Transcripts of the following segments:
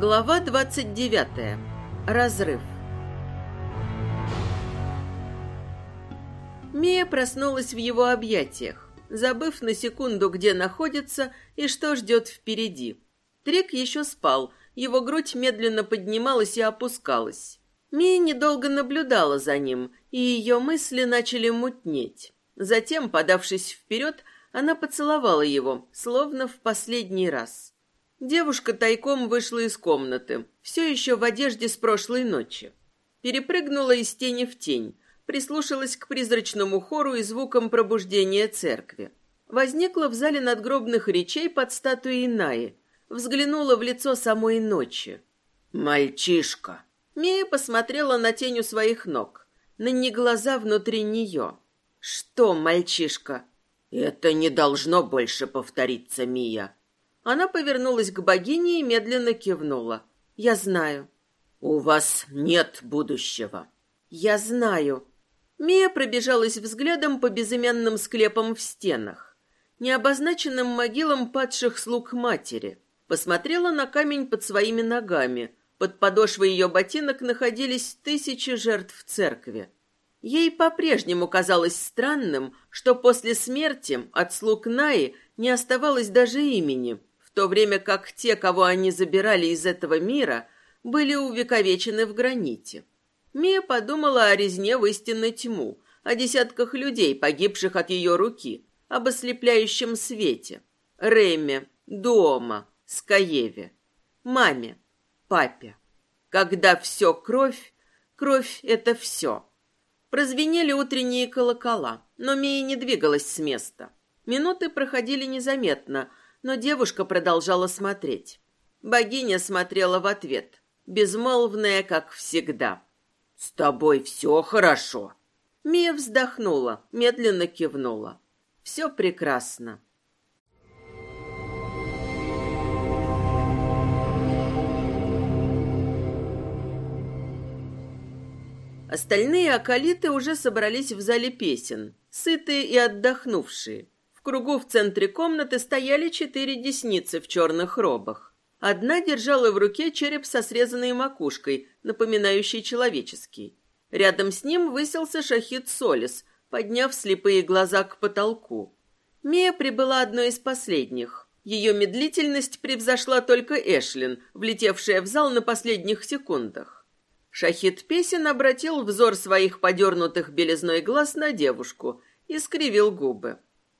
Глава 29. Разрыв. Мия проснулась в его объятиях, забыв на секунду, где находится и что ждет впереди. Трик еще спал, его грудь медленно поднималась и опускалась. Мия недолго наблюдала за ним, и ее мысли начали мутнеть. Затем, подавшись вперед, она поцеловала его, словно в последний раз. Девушка тайком вышла из комнаты, все еще в одежде с прошлой ночи. Перепрыгнула из тени в тень, прислушалась к призрачному хору и звукам пробуждения церкви. Возникла в зале надгробных речей под статуей Наи, взглянула в лицо самой ночи. «Мальчишка!» Мия посмотрела на тень у своих ног, на не глаза внутри нее. «Что, мальчишка?» «Это не должно больше повториться, Мия. Она повернулась к богине и медленно кивнула. «Я знаю». «У вас нет будущего». «Я знаю». Мия пробежалась взглядом по безымянным склепам в стенах, необозначенным могилам падших слуг матери. Посмотрела на камень под своими ногами. Под подошвой ее ботинок находились тысячи жертв церкви. Ей по-прежнему казалось странным, что после смерти от слуг Наи не оставалось даже имени, то время как те, кого они забирали из этого мира, были увековечены в граните. Мия подумала о резне в истинной тьму, о десятках людей, погибших от ее руки, об ослепляющем свете, Реме, Дома, Скаеве, маме, папе. Когда все кровь, кровь — это все. Прозвенели утренние колокола, но Мия не двигалась с места. Минуты проходили незаметно, но девушка продолжала смотреть. Богиня смотрела в ответ, безмолвная, как всегда. «С тобой все хорошо?» Мия вздохнула, медленно кивнула. «Все прекрасно». Остальные акалиты уже собрались в зале песен, сытые и отдохнувшие кругу в центре комнаты стояли четыре десницы в черных робах. Одна держала в руке череп со срезанной макушкой, напоминающий человеческий. Рядом с ним высился шахид Солис, подняв слепые глаза к потолку. Мия прибыла одной из последних. Ее медлительность превзошла только Эшлин, влетевшая в зал на последних секундах. Шахид Песен обратил взор своих подернутых белизной глаз на девушку и скривил губы.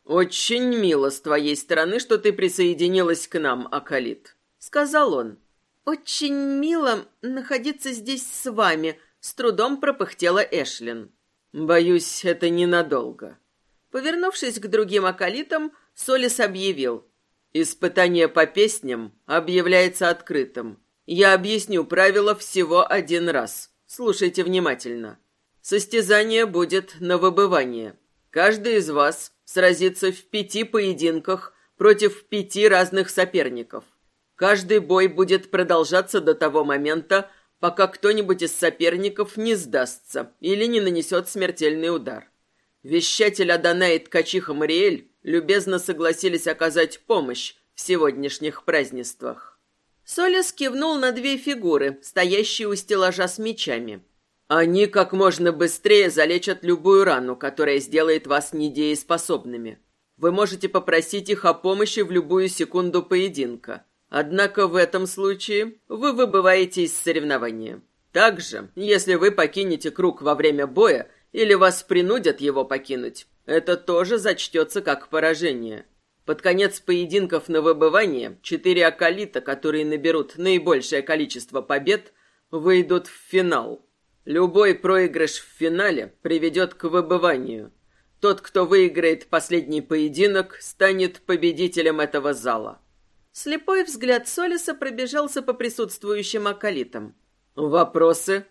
«Очень мило с твоей стороны, что ты присоединилась к нам, Акалит», — сказал он. «Очень мило находиться здесь с вами», — с трудом пропыхтела Эшлин. «Боюсь, это ненадолго». Повернувшись к другим Акалитам, Солис объявил. «Испытание по песням объявляется открытым. Я объясню правила всего один раз. Слушайте внимательно. Состязание будет на выбывание. Каждый из вас сразиться в пяти поединках против пяти разных соперников. Каждый бой будет продолжаться до того момента, пока кто-нибудь из соперников не сдастся или не нанесет смертельный удар. Вещатель Адана и ткачиха Мариэль любезно согласились оказать помощь в сегодняшних празднествах. Солис кивнул на две фигуры, стоящие у стеллажа с мечами. Они как можно быстрее залечат любую рану, которая сделает вас недееспособными. Вы можете попросить их о помощи в любую секунду поединка. Однако в этом случае вы выбываете из соревнования. Также, если вы покинете круг во время боя или вас принудят его покинуть, это тоже зачтется как поражение. Под конец поединков на выбывание четыре акалита, которые наберут наибольшее количество побед, выйдут в финал. Любой проигрыш в финале приведет к выбыванию. Тот, кто выиграет последний поединок, станет победителем этого зала. Слепой взгляд Солиса пробежался по присутствующим акалитам. «Вопросы?»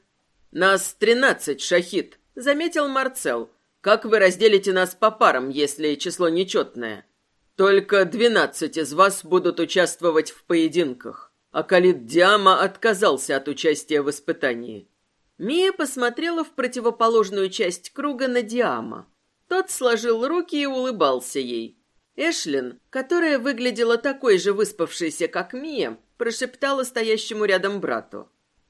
«Нас тринадцать, Шахид», — заметил Марцел. «Как вы разделите нас по парам, если число нечетное?» «Только двенадцать из вас будут участвовать в поединках. Акалит Диама отказался от участия в испытании. Мия посмотрела в противоположную часть круга на Диама. Тот сложил руки и улыбался ей. Эшлин, которая выглядела такой же выспавшейся, как Мия, прошептала стоящему рядом брату.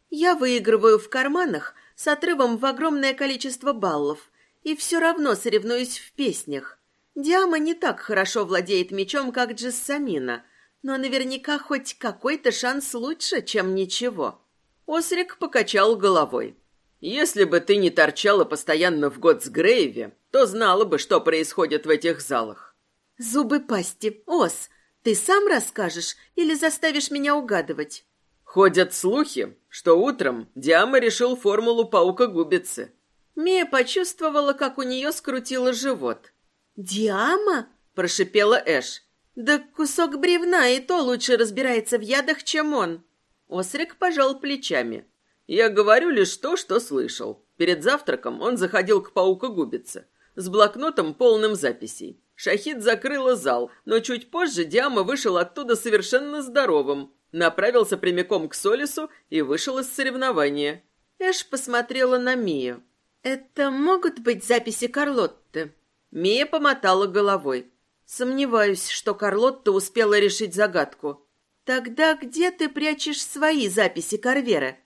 «Я выигрываю в карманах с отрывом в огромное количество баллов и все равно соревнуюсь в песнях. Диама не так хорошо владеет мечом, как Джессамина, но наверняка хоть какой-то шанс лучше, чем ничего». Осрик покачал головой. «Если бы ты не торчала постоянно в Готсгрейве, то знала бы, что происходит в этих залах». «Зубы пасти. Ос, ты сам расскажешь или заставишь меня угадывать?» Ходят слухи, что утром Диама решил формулу паука-губицы. Мия почувствовала, как у нее скрутило живот. «Диама?» – прошипела Эш. «Да кусок бревна и то лучше разбирается в ядах, чем он». Осрик пожал плечами. «Я говорю лишь то, что слышал. Перед завтраком он заходил к паука-губице с блокнотом, полным записей. Шахид закрыла зал, но чуть позже Диама вышел оттуда совершенно здоровым, направился прямиком к Солису и вышел из соревнования. Эш посмотрела на Мию. «Это могут быть записи Карлотты?» Мия помотала головой. «Сомневаюсь, что Карлотта успела решить загадку. Тогда где ты прячешь свои записи Карвера?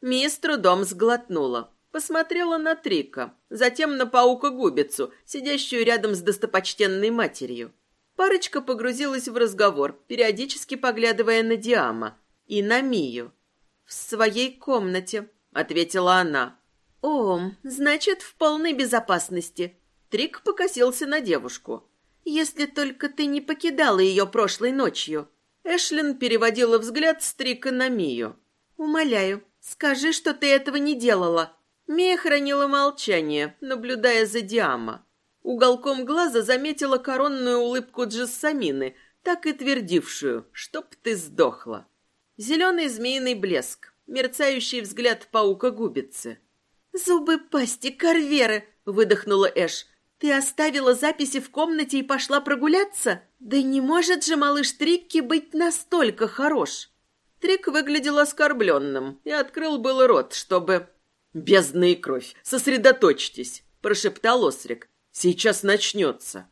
Мия с трудом сглотнула. Посмотрела на Трика, затем на паука-губицу, сидящую рядом с достопочтенной матерью. Парочка погрузилась в разговор, периодически поглядывая на Диама и на Мию. «В своей комнате», — ответила она. «О, значит, в полной безопасности». Трик покосился на девушку. «Если только ты не покидала ее прошлой ночью». Эшлин переводила взгляд с Трика на Мию. «Умоляю, скажи, что ты этого не делала». Мия хранила молчание, наблюдая за Диама. Уголком глаза заметила коронную улыбку Джессамины, так и твердившую, чтоб ты сдохла. Зеленый змеиный блеск, мерцающий взгляд паука-губицы. «Зубы пасти, корверы!» — выдохнула Эш. «Ты оставила записи в комнате и пошла прогуляться? Да не может же малыш Трикки быть настолько хорош!» Трик выглядел оскорбленным и открыл был рот, чтобы... «Бездна и кровь, сосредоточьтесь!» – прошептал Осрик. «Сейчас начнется!»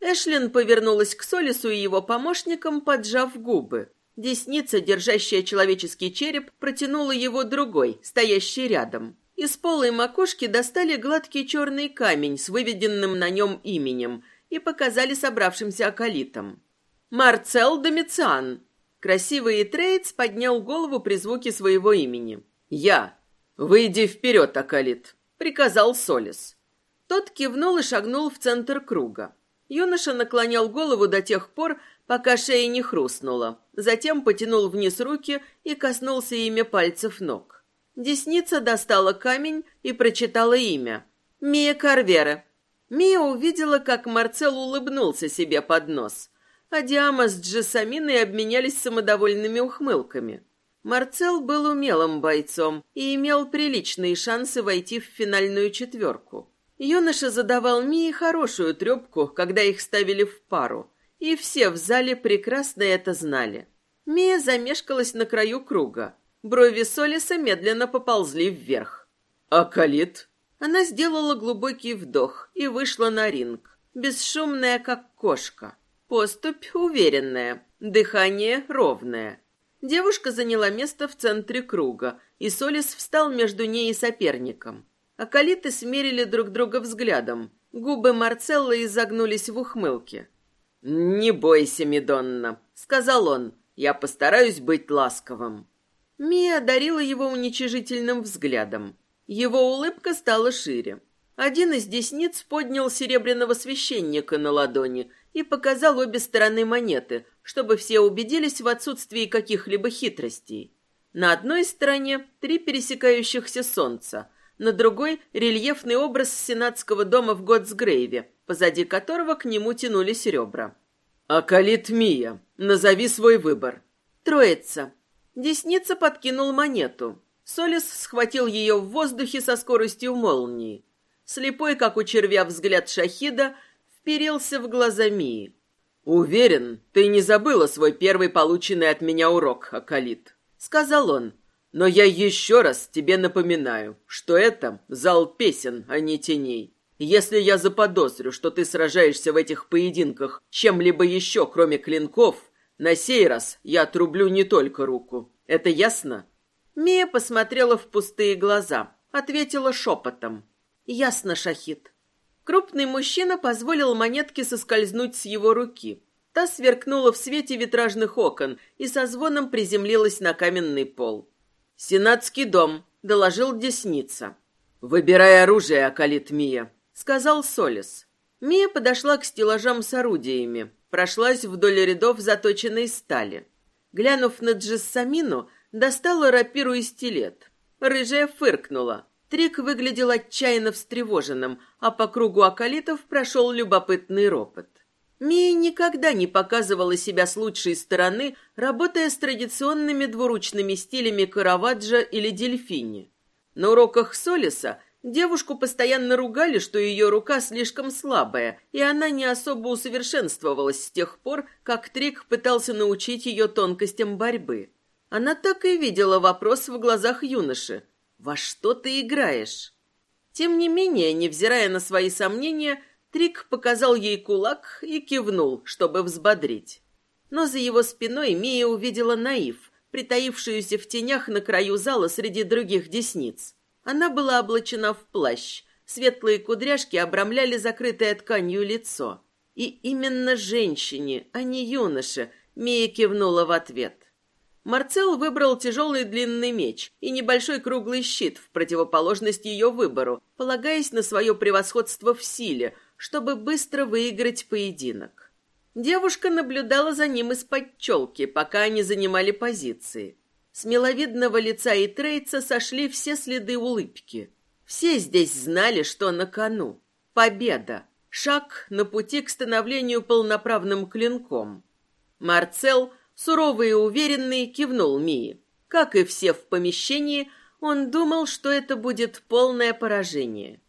Эшлин повернулась к Солису и его помощникам, поджав губы. Десница, держащая человеческий череп, протянула его другой, стоящий рядом. Из полой макушки достали гладкий черный камень с выведенным на нем именем и показали собравшимся околитам. «Марцел Домициан!» Красивый Трейдс поднял голову при звуке своего имени. «Я!» «Выйди вперед, Акалит!» — приказал Солис. Тот кивнул и шагнул в центр круга. Юноша наклонял голову до тех пор, пока шея не хрустнула. Затем потянул вниз руки и коснулся ими пальцев ног. Десница достала камень и прочитала имя. «Мия Карвера». Мия увидела, как Марцел улыбнулся себе под нос, а Диама с Джессаминой обменялись самодовольными ухмылками. Марцел был умелым бойцом и имел приличные шансы войти в финальную четверку. Юноша задавал Мии хорошую трепку, когда их ставили в пару, и все в зале прекрасно это знали. Мия замешкалась на краю круга. Брови Солиса медленно поползли вверх. «А Калит?» Она сделала глубокий вдох и вышла на ринг, бесшумная, как кошка. Поступь уверенная, дыхание ровное. Девушка заняла место в центре круга, и Солис встал между ней и соперником. Акалиты смерили друг друга взглядом. Губы Марцелла изогнулись в ухмылке. «Не бойся, Медонна», — сказал он. «Я постараюсь быть ласковым». Мия одарила его уничижительным взглядом. Его улыбка стала шире. Один из десниц поднял серебряного священника на ладони и показал обе стороны монеты, чтобы все убедились в отсутствии каких-либо хитростей. На одной стороне три пересекающихся солнца, на другой — рельефный образ сенатского дома в Готсгрейве, позади которого к нему тянулись ребра. «Акалит Мия, назови свой выбор». «Троица», Десница подкинул монету. Солис схватил ее в воздухе со скоростью молнии. Слепой, как у червя, взгляд Шахида вперился в глаза Мии. «Уверен, ты не забыла свой первый полученный от меня урок, Акалит», — сказал он. «Но я еще раз тебе напоминаю, что это зал песен, а не теней. Если я заподозрю, что ты сражаешься в этих поединках чем-либо еще, кроме клинков, На сей раз я отрублю не только руку. Это ясно?» Мия посмотрела в пустые глаза, ответила шепотом. «Ясно, Шахид». Крупный мужчина позволил монетке соскользнуть с его руки. Та сверкнула в свете витражных окон и со звоном приземлилась на каменный пол. «Сенатский дом», — доложил Десница. «Выбирай оружие, Акалит Мия», — сказал Солис. Мия подошла к стеллажам с орудиями, прошлась вдоль рядов заточенной стали. Глянув на Джессамину, достала рапиру и стилет. Рыжая фыркнула. Трик выглядел отчаянно встревоженным, а по кругу акалитов прошел любопытный ропот. Мия никогда не показывала себя с лучшей стороны, работая с традиционными двуручными стилями Караваджо или Дельфини. На уроках Солиса девушку постоянно ругали, что ее рука слишком слабая, и она не особо усовершенствовалась с тех пор, как Трик пытался научить ее тонкостям борьбы. Она так и видела вопрос в глазах юноши. «Во что ты играешь?» Тем не менее, невзирая на свои сомнения, Трик показал ей кулак и кивнул, чтобы взбодрить. Но за его спиной Мия увидела Наив, притаившуюся в тенях на краю зала среди других десниц. Она была облачена в плащ, светлые кудряшки обрамляли закрытое тканью лицо. И именно женщине, а не юноше, Мия кивнула в ответ. Марцел выбрал тяжелый длинный меч и небольшой круглый щит в противоположность ее выбору, полагаясь на свое превосходство в силе, чтобы быстро выиграть поединок. Девушка наблюдала за ним из-под челки, пока они занимали позиции. С миловидного лица и трейца сошли все следы улыбки. Все здесь знали, что на кону. Победа. Шаг на пути к становлению полноправным клинком. Марцел, суровый и уверенный, кивнул Мии. Как и все в помещении, он думал, что это будет полное поражение.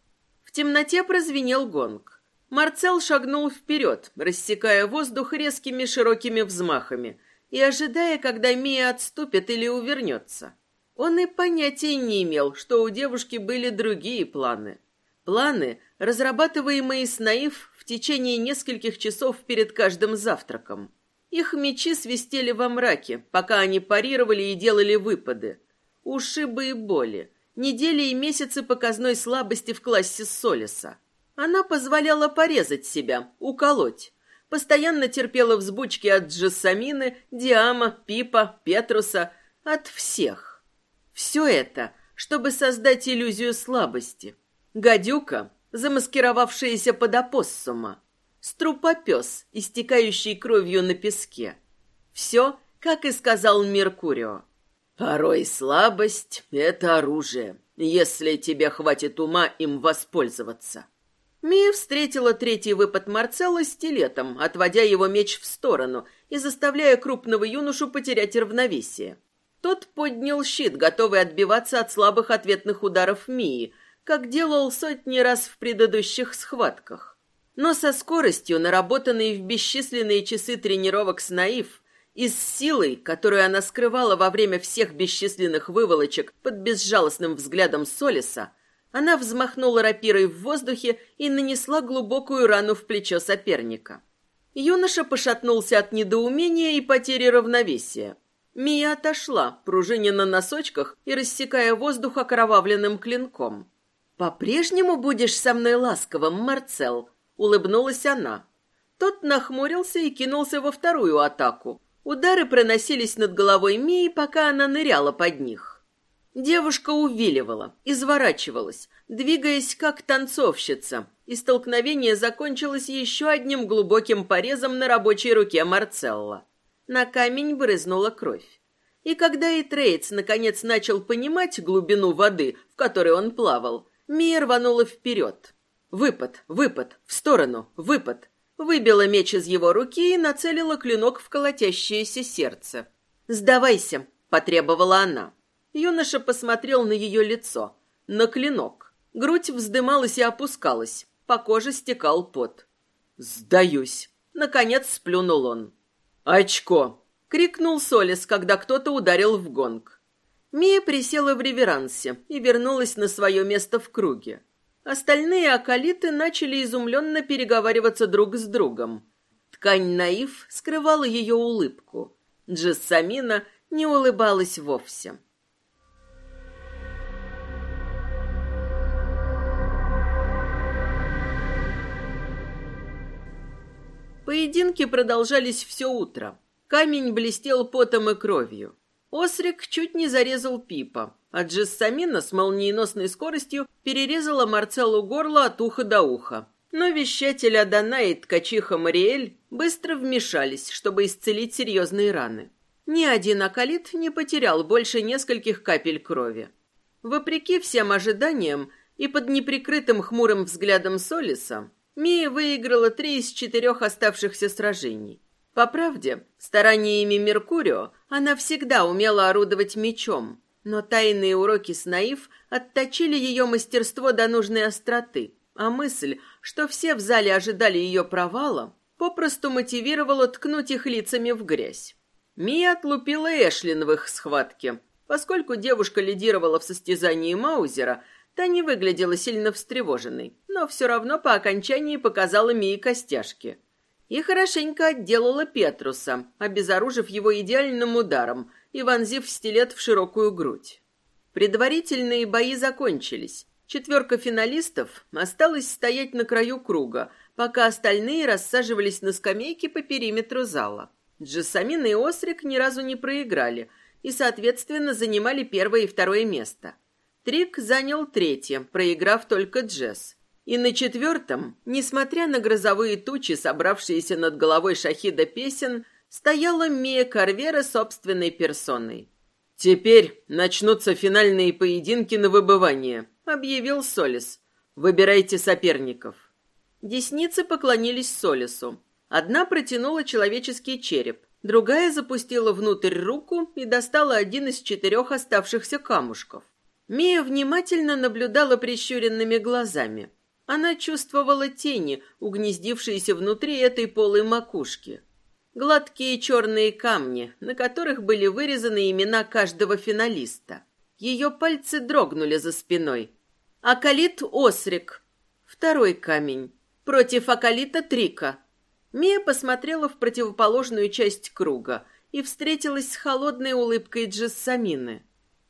В темноте прозвенел гонг. Марцел шагнул вперед, рассекая воздух резкими широкими взмахами и ожидая, когда Мия отступит или увернется. Он и понятия не имел, что у девушки были другие планы. Планы, разрабатываемые с Наив в течение нескольких часов перед каждым завтраком. Их мечи свистели во мраке, пока они парировали и делали выпады. Ушибы и боли, недели и месяцы показной слабости в классе Солиса – она позволяла порезать себя, уколоть. Постоянно терпела взбучки от Джессамины, Диама, Пипа, Петруса, от всех. Все это, чтобы создать иллюзию слабости. Гадюка, замаскировавшаяся под опоссума. Струпопес, истекающий кровью на песке. Все, как и сказал Меркурио. Порой слабость — это оружие, если тебе хватит ума им воспользоваться. Мия встретила третий выпад Марцелла стилетом, отводя его меч в сторону и заставляя крупного юношу потерять равновесие. Тот поднял щит, готовый отбиваться от слабых ответных ударов Мии, как делал сотни раз в предыдущих схватках. Но со скоростью, наработанной в бесчисленные часы тренировок с Наив, и с силой, которую она скрывала во время всех бесчисленных выволочек под безжалостным взглядом Солиса, она взмахнула рапирой в воздухе и нанесла глубокую рану в плечо соперника. Юноша пошатнулся от недоумения и потери равновесия. Мия отошла, пружиня на носочках и рассекая воздух окровавленным клинком. «По-прежнему будешь со мной ласковым, Марцел?» — улыбнулась она. Тот нахмурился и кинулся во вторую атаку. Удары проносились над головой Мии, пока она ныряла под них. Девушка увиливала, изворачивалась, двигаясь как танцовщица, и столкновение закончилось еще одним глубоким порезом на рабочей руке Марцелла. На камень брызнула кровь. И когда и Трейц наконец начал понимать глубину воды, в которой он плавал, Мия рванула вперед. Выпад, выпад, в сторону, выпад. Выбила меч из его руки и нацелила клинок в колотящееся сердце. «Сдавайся», — потребовала она. Юноша посмотрел на ее лицо, на клинок. Грудь вздымалась и опускалась, по коже стекал пот. «Сдаюсь!» — наконец сплюнул он. «Очко!» — крикнул Солис, когда кто-то ударил в гонг. Мия присела в реверансе и вернулась на свое место в круге. Остальные акалиты начали изумленно переговариваться друг с другом. Ткань наив скрывала ее улыбку. Джессамина не улыбалась вовсе. Поединки продолжались все утро. Камень блестел потом и кровью. Осрик чуть не зарезал Пипа, а Джессамина с молниеносной скоростью перерезала Марцеллу горло от уха до уха. Но вещатель Адана и ткачиха Мариэль быстро вмешались, чтобы исцелить серьезные раны. Ни один акалит не потерял больше нескольких капель крови. Вопреки всем ожиданиям и под неприкрытым хмурым взглядом Солиса, Мия выиграла три из четырех оставшихся сражений. По правде, стараниями Меркурио она всегда умела орудовать мечом, но тайные уроки с Наив отточили ее мастерство до нужной остроты, а мысль, что все в зале ожидали ее провала, попросту мотивировала ткнуть их лицами в грязь. Мия отлупила Эшлин в их схватке. Поскольку девушка лидировала в состязании Маузера, Та не выглядела сильно встревоженной, но все равно по окончании показала Мии костяшки. И хорошенько отделала Петруса, обезоружив его идеальным ударом и вонзив стилет в широкую грудь. Предварительные бои закончились. Четверка финалистов осталась стоять на краю круга, пока остальные рассаживались на скамейке по периметру зала. Джессамин и Осрик ни разу не проиграли и, соответственно, занимали первое и второе место – Трик занял третье, проиграв только Джесс. И на четвертом, несмотря на грозовые тучи, собравшиеся над головой Шахида песен, стояла Мия Карвера собственной персоной. «Теперь начнутся финальные поединки на выбывание», — объявил Солис. «Выбирайте соперников». Десницы поклонились Солису. Одна протянула человеческий череп, другая запустила внутрь руку и достала один из четырех оставшихся камушков. Мия внимательно наблюдала прищуренными глазами. Она чувствовала тени, угнездившиеся внутри этой полой макушки. Гладкие черные камни, на которых были вырезаны имена каждого финалиста. Ее пальцы дрогнули за спиной. Акалит Осрик. Второй камень. Против Акалита Трика. Мия посмотрела в противоположную часть круга и встретилась с холодной улыбкой Джессамины.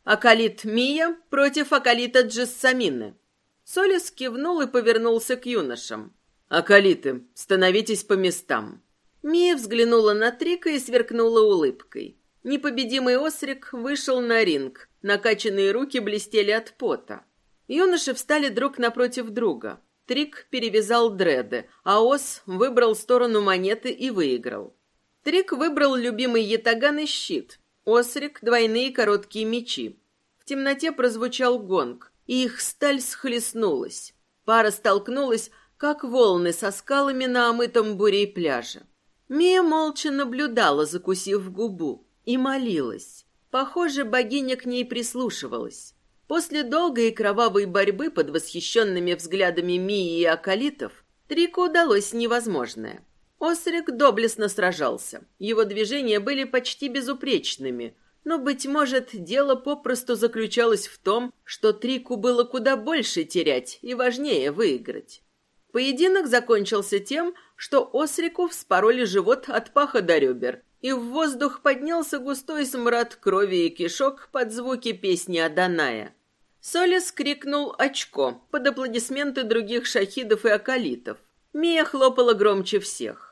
Акалит Мия против Акалита Джессамины. Солис кивнул и повернулся к юношам. «Акалиты, становитесь по местам». Мия взглянула на Трика и сверкнула улыбкой. Непобедимый Осрик вышел на ринг. Накачанные руки блестели от пота. Юноши встали друг напротив друга. Трик перевязал дреды, а Ос выбрал сторону монеты и выиграл. Трик выбрал любимый ятаган и щит, Осрик — двойные короткие мечи. В темноте прозвучал гонг, и их сталь схлестнулась. Пара столкнулась, как волны со скалами на омытом бурей пляже. Мия молча наблюдала, закусив губу, и молилась. Похоже, богиня к ней прислушивалась. После долгой и кровавой борьбы под восхищенными взглядами Мии и Акалитов Трику удалось невозможное. Осрик доблестно сражался. Его движения были почти безупречными, но, быть может, дело попросту заключалось в том, что Трику было куда больше терять и важнее выиграть. Поединок закончился тем, что Осрику вспороли живот от паха до ребер, и в воздух поднялся густой смрад крови и кишок под звуки песни Аданая. Солис крикнул «Очко» под аплодисменты других шахидов и акалитов. Мия хлопала громче всех.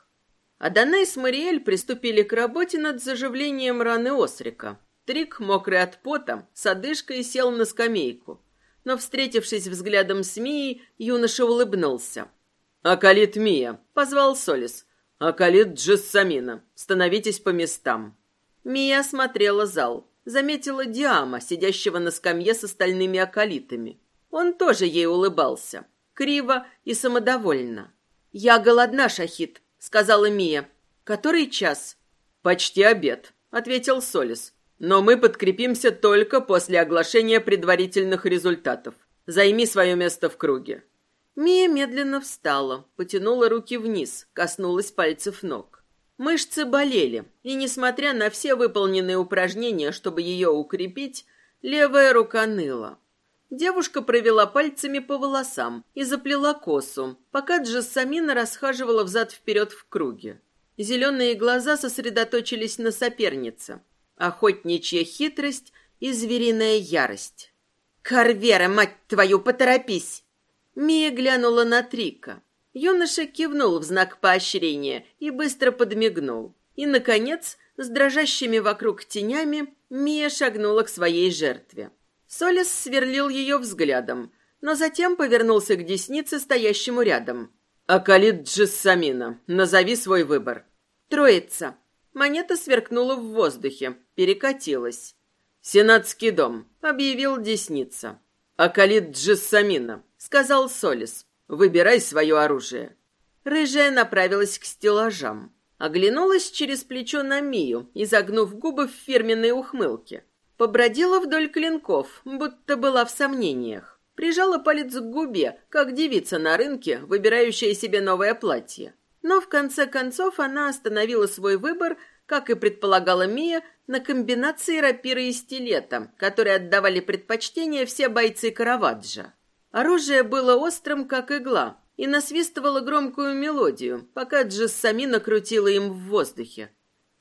Адонай с Мариэль приступили к работе над заживлением раны Осрика. Трик, мокрый от пота, с одышкой сел на скамейку. Но, встретившись взглядом с Мией, юноша улыбнулся. «Акалит Мия», — позвал Солис. «Акалит Джессамина, становитесь по местам». Мия осмотрела зал. Заметила Диама, сидящего на скамье с остальными акалитами. Он тоже ей улыбался. Криво и самодовольно. «Я голодна, Шахид», сказала Мия. «Который час?» «Почти обед», — ответил Солис. «Но мы подкрепимся только после оглашения предварительных результатов. Займи свое место в круге». Мия медленно встала, потянула руки вниз, коснулась пальцев ног. Мышцы болели, и, несмотря на все выполненные упражнения, чтобы ее укрепить, левая рука ныла. Девушка провела пальцами по волосам и заплела косу, пока Джессамина расхаживала взад-вперед в круге. Зеленые глаза сосредоточились на сопернице. Охотничья хитрость и звериная ярость. «Карвера, мать твою, поторопись!» Мия глянула на Трика. Юноша кивнул в знак поощрения и быстро подмигнул. И, наконец, с дрожащими вокруг тенями, Мия шагнула к своей жертве. Солис сверлил ее взглядом, но затем повернулся к деснице, стоящему рядом. «Акалит Джессамина, назови свой выбор». «Троица». Монета сверкнула в воздухе, перекатилась. «Сенатский дом», — объявил десница. «Акалит Джессамина», — сказал Солис. «Выбирай свое оружие». Рыжая направилась к стеллажам. Оглянулась через плечо на Мию, изогнув губы в фирменной ухмылке. Побродила вдоль клинков, будто была в сомнениях. Прижала палец к губе, как девица на рынке, выбирающая себе новое платье. Но в конце концов она остановила свой выбор, как и предполагала Мия, на комбинации рапиры и стилета, которые отдавали предпочтение все бойцы Караваджа. Оружие было острым, как игла, и насвистывала громкую мелодию, пока Джессамина крутила им в воздухе.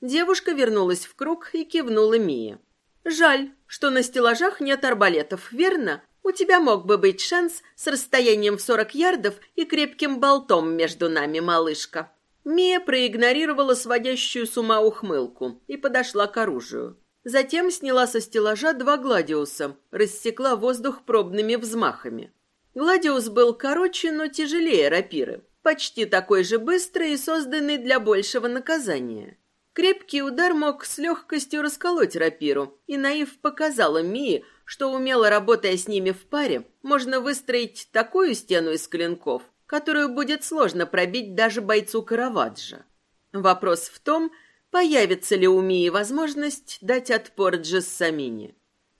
Девушка вернулась в круг и кивнула Мии. «Жаль, что на стеллажах нет арбалетов, верно? У тебя мог бы быть шанс с расстоянием в сорок ярдов и крепким болтом между нами, малышка». Мия проигнорировала сводящую с ума ухмылку и подошла к оружию. Затем сняла со стеллажа два гладиуса, рассекла воздух пробными взмахами. Гладиус был короче, но тяжелее рапиры, почти такой же быстрый и созданный для большего наказания. Крепкий удар мог с легкостью расколоть рапиру, и Наив показала Мии, что, умело работая с ними в паре, можно выстроить такую стену из клинков, которую будет сложно пробить даже бойцу Караваджа. Вопрос в том, появится ли у Мии возможность дать отпор Джессамине.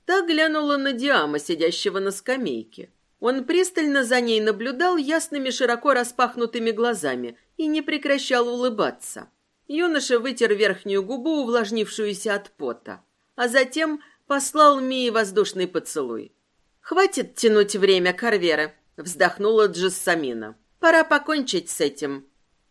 Та глянула на Диама, сидящего на скамейке. Он пристально за ней наблюдал ясными широко распахнутыми глазами и не прекращал улыбаться. Юноша вытер верхнюю губу, увлажнившуюся от пота, а затем послал Мии воздушный поцелуй. «Хватит тянуть время, Карвера», — вздохнула Джессамина. «Пора покончить с этим».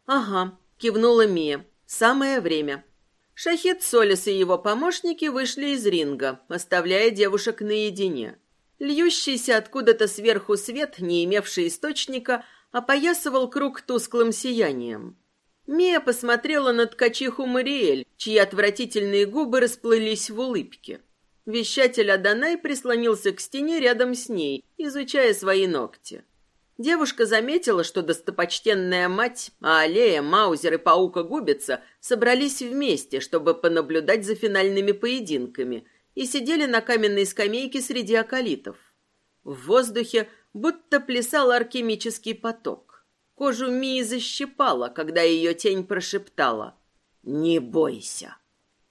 «Ага», — кивнула Мия. «Самое время». Шахид Солис и его помощники вышли из ринга, оставляя девушек наедине. Льющийся откуда-то сверху свет, не имевший источника, опоясывал круг тусклым сиянием. Мия посмотрела на ткачиху Мариэль, чьи отвратительные губы расплылись в улыбке. Вещатель Адонай прислонился к стене рядом с ней, изучая свои ногти. Девушка заметила, что достопочтенная мать, а Аллея, Маузер и Паука-губица собрались вместе, чтобы понаблюдать за финальными поединками, и сидели на каменной скамейке среди околитов. В воздухе будто плясал алхимический поток. Кожу Мии защипала, когда ее тень прошептала «Не бойся».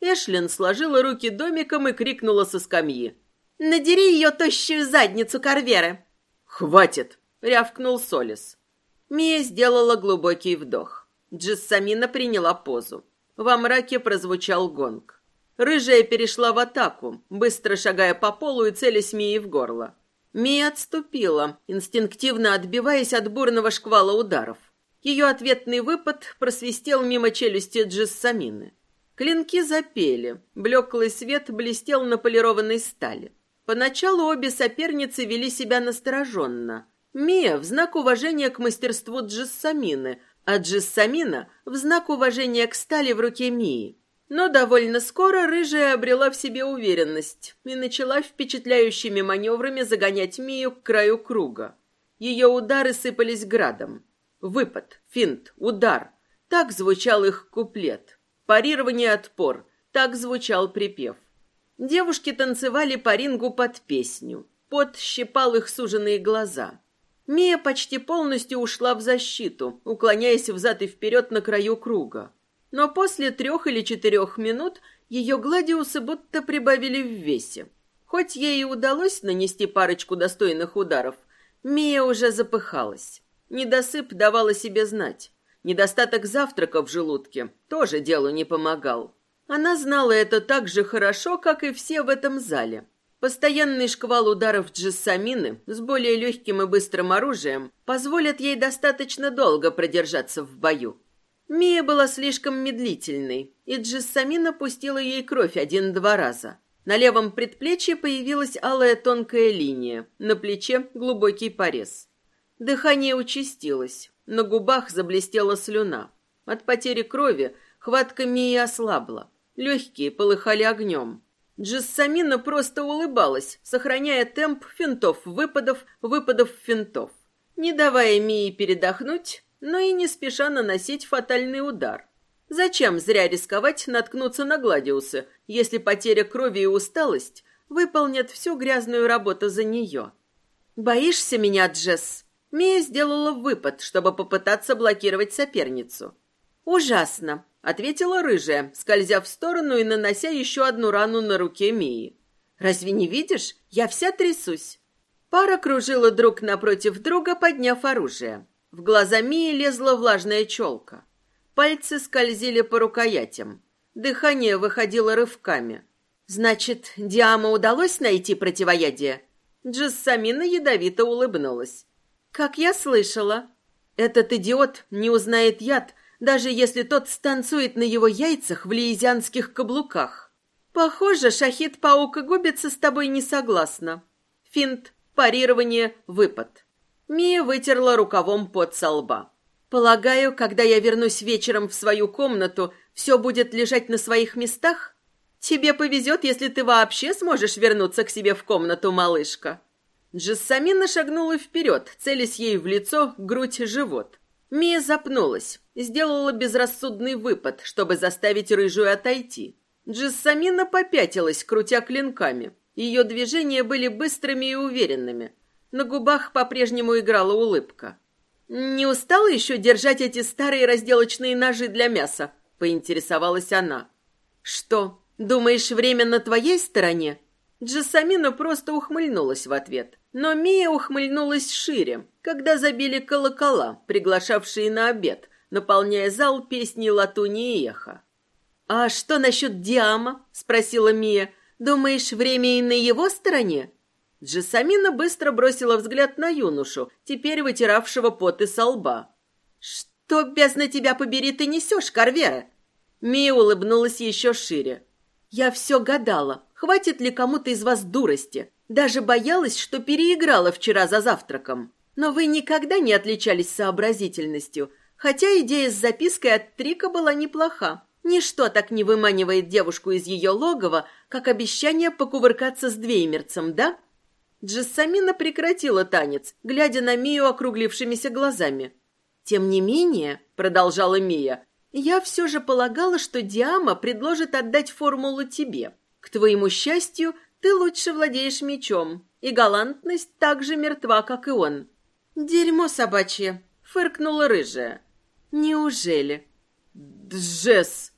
Эшлин сложила руки домиком и крикнула со скамьи. «Надери ее тощую задницу, Карверы!» «Хватит!» — рявкнул Солис. Мия сделала глубокий вдох. Джессамина приняла позу. Во мраке прозвучал гонг. Рыжая перешла в атаку, быстро шагая по полу и целясь Мии в горло. Мия отступила, инстинктивно отбиваясь от бурного шквала ударов. Ее ответный выпад просвистел мимо челюсти Джессамины. Клинки запели, блеклый свет блестел на полированной стали. Поначалу обе соперницы вели себя настороженно. Мия в знак уважения к мастерству Джессамины, а Джессамина в знак уважения к стали в руке Мии. Но довольно скоро рыжая обрела в себе уверенность и начала впечатляющими маневрами загонять Мию к краю круга. Ее удары сыпались градом. Выпад, финт, удар. Так звучал их куплет. Парирование, отпор. Так звучал припев. Девушки танцевали по рингу под песню. Пот щипал их суженные глаза. Мия почти полностью ушла в защиту, уклоняясь взад и вперед на краю круга но после трех или четырех минут ее гладиусы будто прибавили в весе. Хоть ей и удалось нанести парочку достойных ударов, Мия уже запыхалась. Недосып давала себе знать. Недостаток завтрака в желудке тоже делу не помогал. Она знала это так же хорошо, как и все в этом зале. Постоянный шквал ударов Джессамины с более легким и быстрым оружием позволят ей достаточно долго продержаться в бою. Мия была слишком медлительной, и Джессамина пустила ей кровь один-два раза. На левом предплечье появилась алая тонкая линия, на плече глубокий порез. Дыхание участилось, на губах заблестела слюна. От потери крови хватка Мии ослабла. Легкие полыхали огнем. Джессамина просто улыбалась, сохраняя темп финтов-выпадов, выпадов-финтов, не давая Мии передохнуть, но и не спеша наносить фатальный удар. Зачем зря рисковать наткнуться на Гладиуса, если потеря крови и усталость выполнят всю грязную работу за нее? «Боишься меня, Джесс?» Мия сделала выпад, чтобы попытаться блокировать соперницу. «Ужасно», — ответила рыжая, скользя в сторону и нанося еще одну рану на руке Мии. «Разве не видишь? Я вся трясусь». Пара кружила друг напротив друга, подняв оружие. В глаза Мии лезла влажная челка. Пальцы скользили по рукоятям. Дыхание выходило рывками. «Значит, Диама удалось найти противоядие?» Джессамина ядовито улыбнулась. «Как я слышала, этот идиот не узнает яд, даже если тот станцует на его яйцах в лиезианских каблуках. Похоже, Шахид-паук и губится с тобой не согласна. Финт, парирование, выпад». Мия вытерла рукавом под со лба. Полагаю, когда я вернусь вечером в свою комнату, все будет лежать на своих местах? Тебе повезет, если ты вообще сможешь вернуться к себе в комнату, малышка. Джессамина шагнула вперед, целясь ей в лицо, грудь живот. Мия запнулась, сделала безрассудный выпад, чтобы заставить рыжую отойти. Джессамина попятилась, крутя клинками. Ее движения были быстрыми и уверенными. На губах по-прежнему играла улыбка. «Не устала еще держать эти старые разделочные ножи для мяса?» — поинтересовалась она. «Что, думаешь, время на твоей стороне?» Джессамина просто ухмыльнулась в ответ. Но Мия ухмыльнулась шире, когда забили колокола, приглашавшие на обед, наполняя зал песней латуни и эхо. «А что насчет Диама?» — спросила Мия. «Думаешь, время и на его стороне?» Джессамина быстро бросила взгляд на юношу, теперь вытиравшего пот из лба. «Что, бездна тебя побери, ты несешь, Корвера?» Мия улыбнулась еще шире. «Я все гадала, хватит ли кому-то из вас дурости. Даже боялась, что переиграла вчера за завтраком. Но вы никогда не отличались сообразительностью, хотя идея с запиской от Трика была неплоха. Ничто так не выманивает девушку из ее логова, как обещание покувыркаться с двеймерцем, да?» Джессамина прекратила танец, глядя на Мию округлившимися глазами. «Тем не менее», — продолжала Мия, — «я все же полагала, что Диама предложит отдать формулу тебе. К твоему счастью, ты лучше владеешь мечом, и галантность так же мертва, как и он». «Дерьмо собачье», — фыркнула рыжая. «Неужели?» «Джесс!»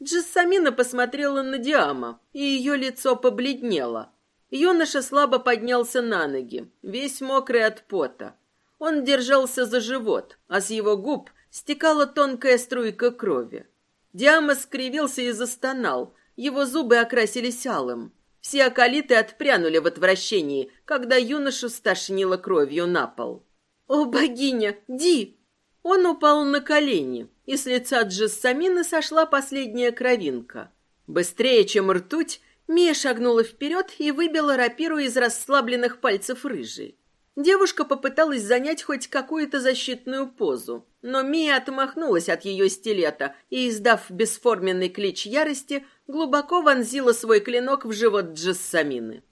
Джессамина посмотрела на Диама, и ее лицо побледнело. Юноша слабо поднялся на ноги, весь мокрый от пота. Он держался за живот, а с его губ стекала тонкая струйка крови. Диама скривился и застонал, его зубы окрасились алым. Все околиты отпрянули в отвращении, когда юношу стошнило кровью на пол. «О, богиня! Ди!» Он упал на колени, и с лица Джессамины сошла последняя кровинка. Быстрее, чем ртуть, Мия шагнула вперед и выбила рапиру из расслабленных пальцев рыжей. Девушка попыталась занять хоть какую-то защитную позу, но Мия отмахнулась от ее стилета и, издав бесформенный клич ярости, глубоко вонзила свой клинок в живот Джессамины.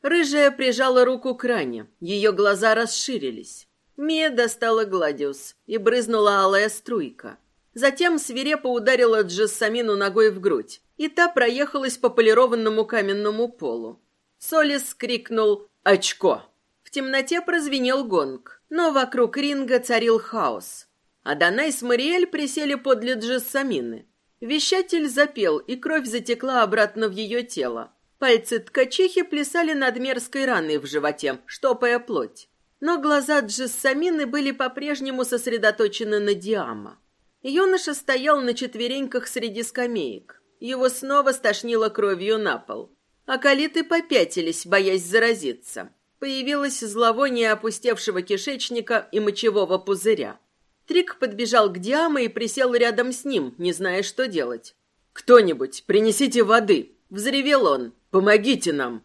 Рыжая прижала руку к ране, ее глаза расширились. Мия достала Гладиус и брызнула алая струйка. Затем свирепо ударила Джессамину ногой в грудь и та проехалась по полированному каменному полу. Солис крикнул «Очко!». В темноте прозвенел гонг, но вокруг ринга царил хаос. Адонай с Мариэль присели подле Джессамины. Вещатель запел, и кровь затекла обратно в ее тело. Пальцы ткачихи плясали над мерзкой раной в животе, штопая плоть. Но глаза Джессамины были по-прежнему сосредоточены на Диама. Юноша стоял на четвереньках среди скамеек. Его снова стошнило кровью на пол. Акалиты попятились, боясь заразиться. Появилось зловоние опустевшего кишечника и мочевого пузыря. Трик подбежал к Диаме и присел рядом с ним, не зная, что делать. «Кто-нибудь, принесите воды!» — взревел он. «Помогите нам!»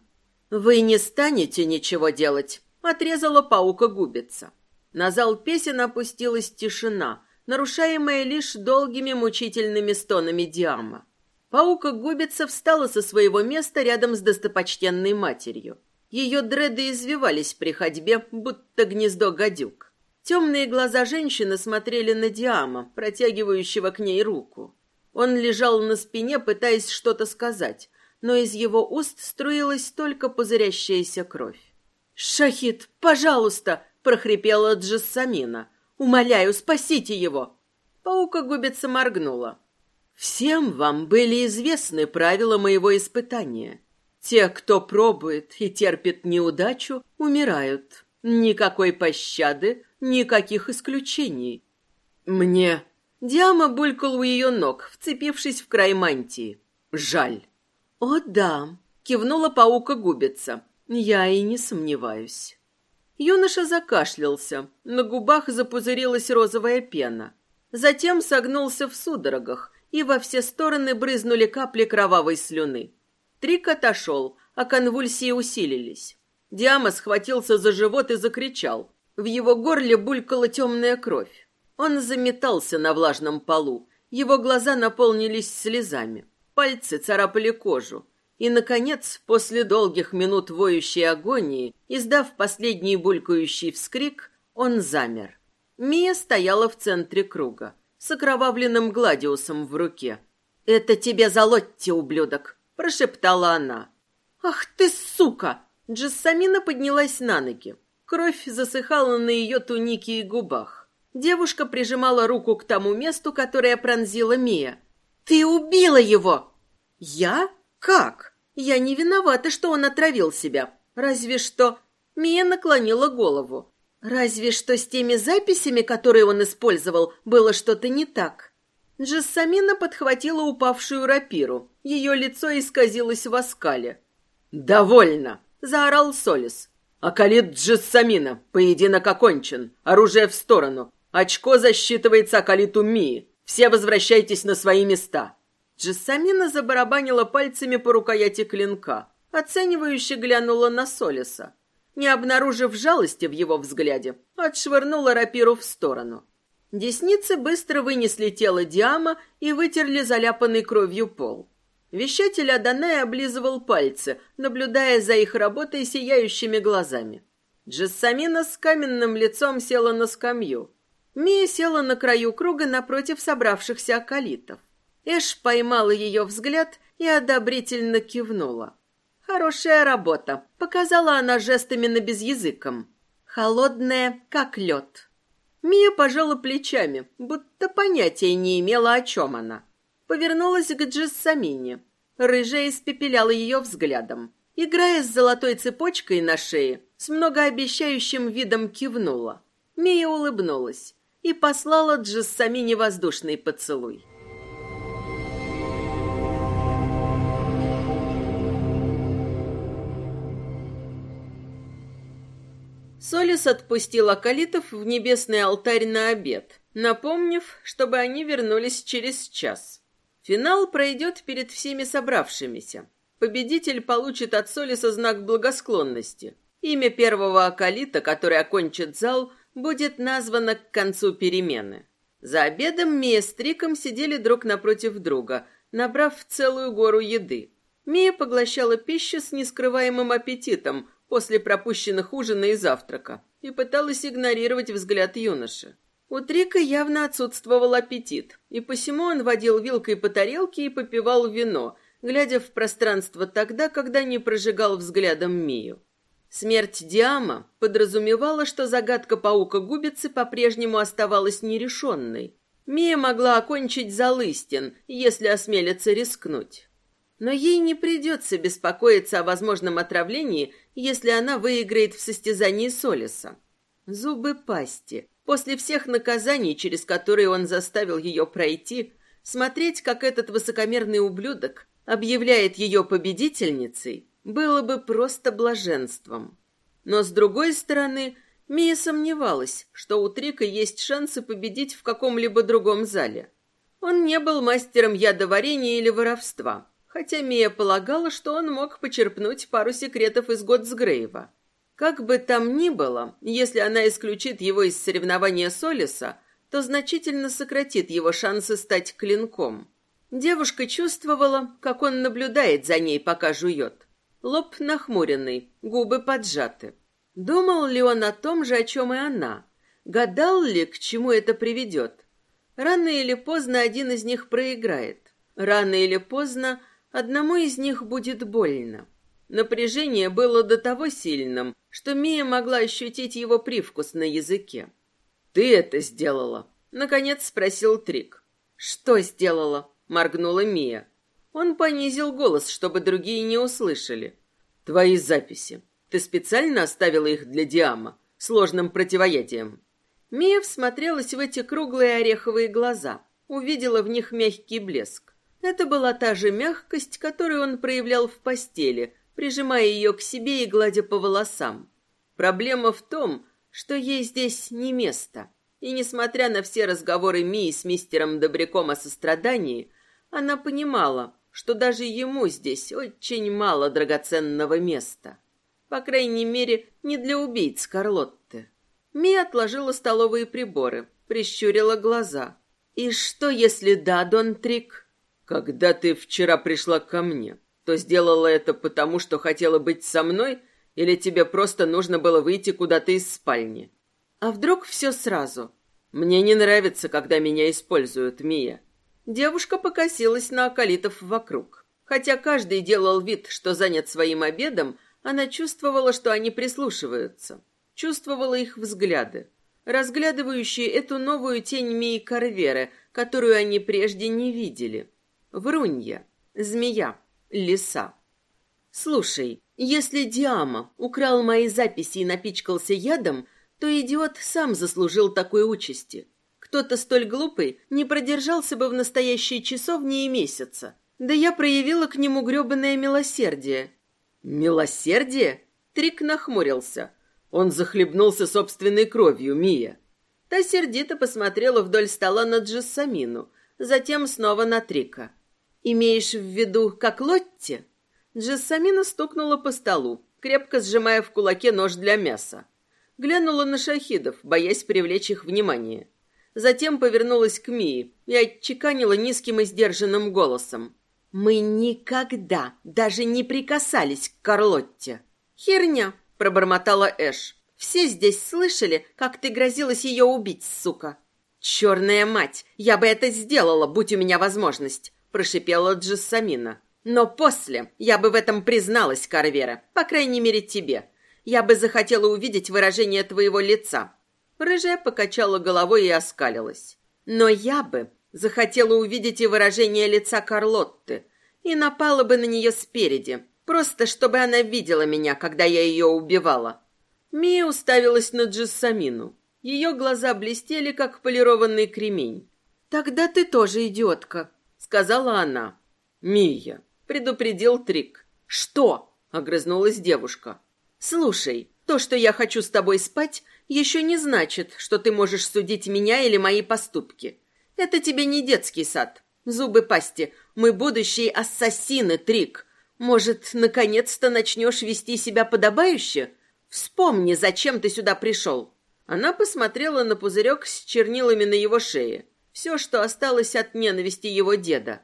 «Вы не станете ничего делать!» — отрезала паука-губица. На зал песен опустилась тишина, нарушаемая лишь долгими мучительными стонами Диама. Паука-губица встала со своего места рядом с достопочтенной матерью. Ее дреды извивались при ходьбе, будто гнездо гадюк. Темные глаза женщины смотрели на Диама, протягивающего к ней руку. Он лежал на спине, пытаясь что-то сказать, но из его уст струилась только пузырящаяся кровь. «Шахид, пожалуйста!» — прохрипела Джессамина. «Умоляю, спасите его!» Паука-губица моргнула. «Всем вам были известны правила моего испытания. Те, кто пробует и терпит неудачу, умирают. Никакой пощады, никаких исключений. Мне... Диама булькал у ее ног, вцепившись в край мантии. Жаль. О, да, кивнула паука-губица. Я и не сомневаюсь. Юноша закашлялся, на губах запузырилась розовая пена. Затем согнулся в судорогах, и во все стороны брызнули капли кровавой слюны. Трик отошел, а конвульсии усилились. Диама схватился за живот и закричал. В его горле булькала темная кровь. Он заметался на влажном полу. Его глаза наполнились слезами. Пальцы царапали кожу. И, наконец, после долгих минут воющей агонии, издав последний булькающий вскрик, он замер. Мия стояла в центре круга, с окровавленным гладиусом в руке. «Это тебе за Лотти, ублюдок!» прошептала она. «Ах ты, сука!» Джессамина поднялась на ноги. Кровь засыхала на ее тунике и губах. Девушка прижимала руку к тому месту, которое пронзила Мия. «Ты убила его!» «Я? Как? Я не виновата, что он отравил себя. Разве что...» Мия наклонила голову. «Разве что с теми записями, которые он использовал, было что-то не так». Джессамина подхватила упавшую рапиру. Ее лицо исказилось в оскале. «Довольно!» — заорал Солис. «Акалит Джессамина, поединок окончен. Оружие в сторону. Очко засчитывается Акалиту Мии. Все возвращайтесь на свои места». Джессамина забарабанила пальцами по рукояти клинка. Оценивающе глянула на Солиса. Не обнаружив жалости в его взгляде, отшвырнула рапиру в сторону. Десницы быстро вынесли тело Диама и вытерли заляпанный кровью пол. Вещатель Адонай облизывал пальцы, наблюдая за их работой сияющими глазами. Джессамина с каменным лицом села на скамью. Мия села на краю круга напротив собравшихся околитов. Эш поймала ее взгляд и одобрительно кивнула. «Хорошая работа», — показала она жестами на безязыком. «Холодная, как лед». Мия пожала плечами, будто понятия не имела, о чем она. Повернулась к Джессамине. Рыжая испепеляла ее взглядом. Играя с золотой цепочкой на шее, с многообещающим видом кивнула. Мия улыбнулась и послала Джессамине воздушный поцелуй. Солис отпустил акалитов в небесный алтарь на обед, напомнив, чтобы они вернулись через час. Финал пройдет перед всеми собравшимися. Победитель получит от Солиса знак благосклонности. Имя первого акалита, который окончит зал, будет названо к концу перемены. За обедом Мия с Триком сидели друг напротив друга, набрав целую гору еды. Мия поглощала пищу с нескрываемым аппетитом, после пропущенных ужина и завтрака и пыталась игнорировать взгляд юноши. У Трика явно отсутствовал аппетит, и посему он водил вилкой по тарелке и попивал вино, глядя в пространство тогда, когда не прожигал взглядом Мию. Смерть Диама подразумевала, что загадка паука-губицы по-прежнему оставалась нерешенной. Мия могла окончить Залыстин, если осмелится рискнуть. Но ей не придется беспокоиться о возможном отравлении, если она выиграет в состязании Солиса. Зубы пасти. После всех наказаний, через которые он заставил ее пройти, смотреть, как этот высокомерный ублюдок объявляет ее победительницей, было бы просто блаженством. Но, с другой стороны, Мия сомневалась, что у Трика есть шансы победить в каком-либо другом зале. Он не был мастером ядоварения или воровства, хотя Мия полагала, что он мог почерпнуть пару секретов из Готсгрейва. Как бы там ни было, если она исключит его из соревнования Солиса, то значительно сократит его шансы стать клинком. Девушка чувствовала, как он наблюдает за ней, пока жует. Лоб нахмуренный, губы поджаты. Думал ли он о том же, о чем и она? Гадал ли, к чему это приведет? Рано или поздно один из них проиграет. Рано или поздно одному из них будет больно. Напряжение было до того сильным, что Мия могла ощутить его привкус на языке. «Ты это сделала?» — наконец спросил Трик. «Что сделала?» — моргнула Мия. Он понизил голос, чтобы другие не услышали. «Твои записи. Ты специально оставила их для Диама, сложным противоядием?» Мия всмотрелась в эти круглые ореховые глаза, увидела в них мягкий блеск. Это была та же мягкость, которую он проявлял в постели, прижимая ее к себе и гладя по волосам. Проблема в том, что ей здесь не место. И несмотря на все разговоры Мии с мистером Добряком о сострадании, она понимала, что даже ему здесь очень мало драгоценного места. По крайней мере, не для убийц Карлотты. Ми отложила столовые приборы, прищурила глаза. «И что, если да, Дон Трик?» «Когда ты вчера пришла ко мне, то сделала это потому, что хотела быть со мной, или тебе просто нужно было выйти куда-то из спальни?» «А вдруг все сразу?» «Мне не нравится, когда меня используют, Мия». Девушка покосилась на околитов вокруг. Хотя каждый делал вид, что занят своим обедом, она чувствовала, что они прислушиваются. Чувствовала их взгляды, разглядывающие эту новую тень Мии Карверы, которую они прежде не видели. Врунья, змея, лиса. «Слушай, если Диама украл мои записи и напичкался ядом, то идиот сам заслужил такой участи. Кто-то столь глупый не продержался бы в настоящей часовне и месяца. Да я проявила к нему грёбаное милосердие. «Милосердие?» Трик нахмурился. Он захлебнулся собственной кровью, Мия. Та сердито посмотрела вдоль стола на Джессамину, затем снова на Трика. «Имеешь в виду, как Лотти?» Джессамина стукнула по столу, крепко сжимая в кулаке нож для мяса. Глянула на шахидов, боясь привлечь их внимание. Затем повернулась к Мии и отчеканила низким и сдержанным голосом. Мы никогда даже не прикасались к Карлотте. Херня, пробормотала Эш. Все здесь слышали, как ты грозилась ее убить, сука. Черная мать, я бы это сделала, будь у меня возможность, прошипела Джессамина. Но после я бы в этом призналась, Карвера, по крайней мере тебе. Я бы захотела увидеть выражение твоего лица. Рыжая покачала головой и оскалилась. Но я бы захотела увидеть и выражение лица Карлотты, и напала бы на нее спереди, просто чтобы она видела меня, когда я ее убивала. Мия уставилась на Джессамину. Ее глаза блестели, как полированный кремень. «Тогда ты тоже идиотка», — сказала она. «Мия», — предупредил Трик. «Что?» — огрызнулась девушка. «Слушай, то, что я хочу с тобой спать, еще не значит, что ты можешь судить меня или мои поступки. Это тебе не детский сад. Зубы пасти. Мы будущие ассасины, Трик. Может, наконец-то начнешь вести себя подобающе? Вспомни, зачем ты сюда пришел. Она посмотрела на пузырек с чернилами на его шее. Все, что осталось от ненависти его деда.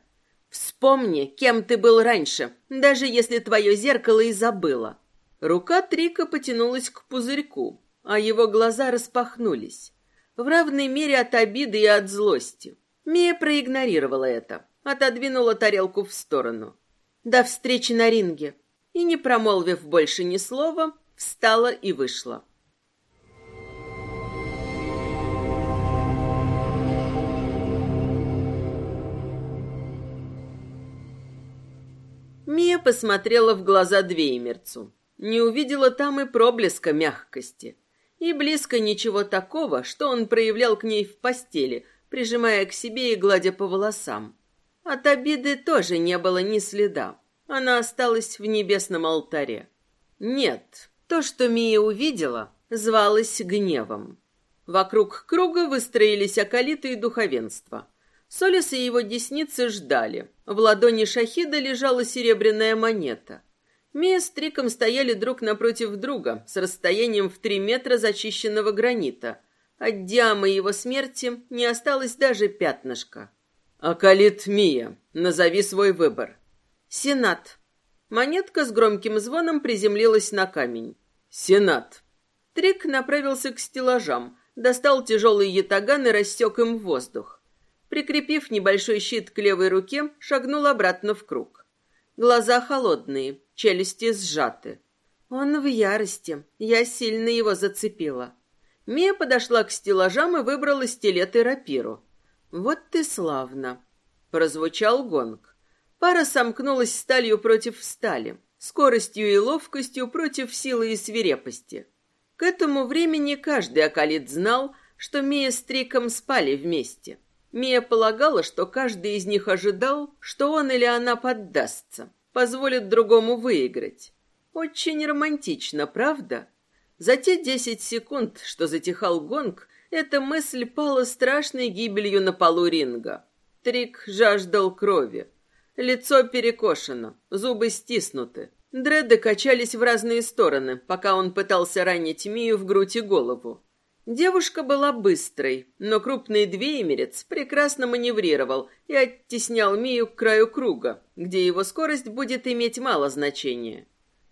Вспомни, кем ты был раньше, даже если твое зеркало и забыло. Рука Трика потянулась к пузырьку, а его глаза распахнулись. В равной мере от обиды и от злости. Мия проигнорировала это, отодвинула тарелку в сторону. «До встречи на ринге!» И, не промолвив больше ни слова, встала и вышла. Мия посмотрела в глаза Двеймерцу. Не увидела там и проблеска мягкости. И близко ничего такого, что он проявлял к ней в постели, прижимая к себе и гладя по волосам. От обиды тоже не было ни следа. Она осталась в небесном алтаре. Нет, то, что Мия увидела, звалась гневом. Вокруг круга выстроились акалиты и духовенство. Солис и его десницы ждали. В ладони Шахида лежала серебряная монета. Мия с Триком стояли друг напротив друга с расстоянием в три метра зачищенного гранита. От Диамы его смерти не осталось даже пятнышка. «Акалит Мия, назови свой выбор». «Сенат». Монетка с громким звоном приземлилась на камень. «Сенат». Трик направился к стеллажам, достал тяжелый ятаган и рассек им воздух. Прикрепив небольшой щит к левой руке, шагнул обратно в круг. Глаза холодные, челюсти сжаты. Он в ярости. Я сильно его зацепила. Мия подошла к стеллажам и выбрала стилет и рапиру. Вот ты славно. Прозвучал гонг. Пара сомкнулась сталью против стали, скоростью и ловкостью против силы и свирепости. К этому времени каждый акалит знал, что Мия с Триком спали вместе. Мия полагала, что каждый из них ожидал, что он или она поддастся, позволит другому выиграть. Очень романтично, правда? За те десять секунд, что затихал гонг, эта мысль пала страшной гибелью на полу ринга. Трик жаждал крови. Лицо перекошено, зубы стиснуты. Дреды качались в разные стороны, пока он пытался ранить Мию в грудь и голову. Девушка была быстрой, но крупный двеемерец прекрасно маневрировал и оттеснял Мию к краю круга, где его скорость будет иметь мало значения.